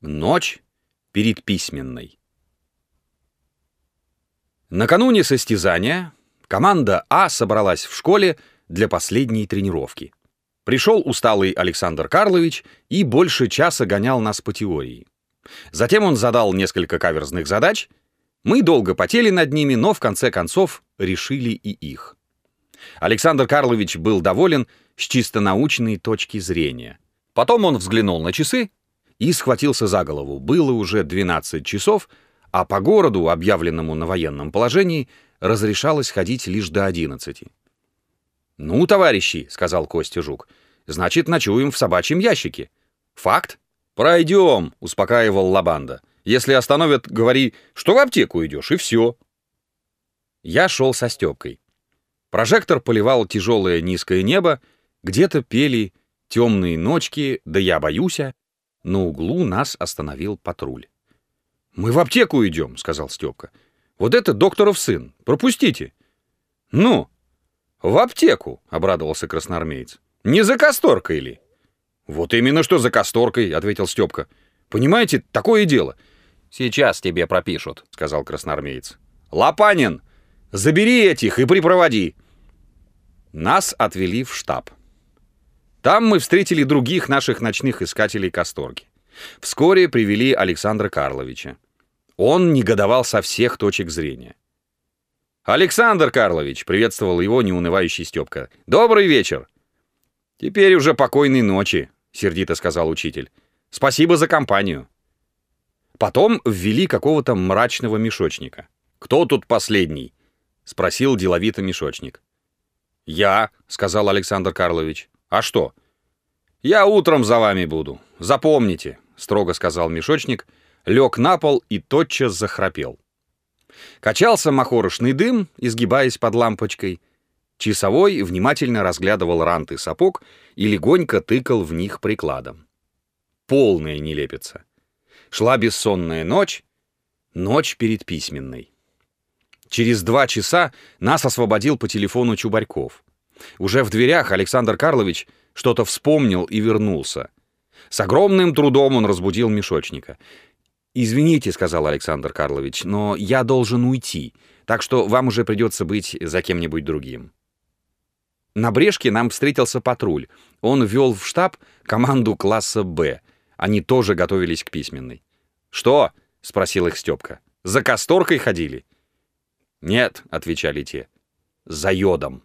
Ночь перед письменной. Накануне состязания команда А собралась в школе для последней тренировки. Пришел усталый Александр Карлович и больше часа гонял нас по теории. Затем он задал несколько каверзных задач. Мы долго потели над ними, но в конце концов решили и их. Александр Карлович был доволен с чисто научной точки зрения. Потом он взглянул на часы и схватился за голову. Было уже 12 часов, а по городу, объявленному на военном положении, разрешалось ходить лишь до 11. «Ну, товарищи», — сказал Костя Жук, — «значит, ночуем в собачьем ящике». «Факт?» «Пройдем», — успокаивал Лабанда. «Если остановят, говори, что в аптеку идешь, и все». Я шел со Степкой. Прожектор поливал тяжелое низкое небо, где-то пели темные ночки, да я боюся. На углу нас остановил патруль. «Мы в аптеку идем», — сказал Степка. «Вот это докторов сын. Пропустите». «Ну?» «В аптеку», — обрадовался красноармеец. «Не за касторкой ли?» «Вот именно что за касторкой», — ответил Степка. «Понимаете, такое дело». «Сейчас тебе пропишут», — сказал красноармеец. «Лопанин, забери этих и припроводи». Нас отвели в штаб. Там мы встретили других наших ночных искателей касторги. Вскоре привели Александра Карловича. Он негодовал со всех точек зрения. «Александр Карлович!» — приветствовал его неунывающий Степка. «Добрый вечер!» «Теперь уже покойной ночи», — сердито сказал учитель. «Спасибо за компанию». Потом ввели какого-то мрачного мешочника. «Кто тут последний?» — спросил деловито мешочник. «Я», — сказал Александр Карлович. «А что?» «Я утром за вами буду. Запомните», — строго сказал мешочник, лег на пол и тотчас захрапел. Качался махорочный дым, изгибаясь под лампочкой. Часовой внимательно разглядывал ранты сапог и легонько тыкал в них прикладом. Полная нелепица. Шла бессонная ночь, ночь перед письменной. Через два часа нас освободил по телефону Чубарьков. Уже в дверях Александр Карлович что-то вспомнил и вернулся. С огромным трудом он разбудил мешочника. «Извините», — сказал Александр Карлович, — «но я должен уйти, так что вам уже придется быть за кем-нибудь другим». На Брешке нам встретился патруль. Он вел в штаб команду класса «Б». Они тоже готовились к письменной. «Что?» — спросил их Степка. «За касторкой ходили?» «Нет», — отвечали те, — «за йодом».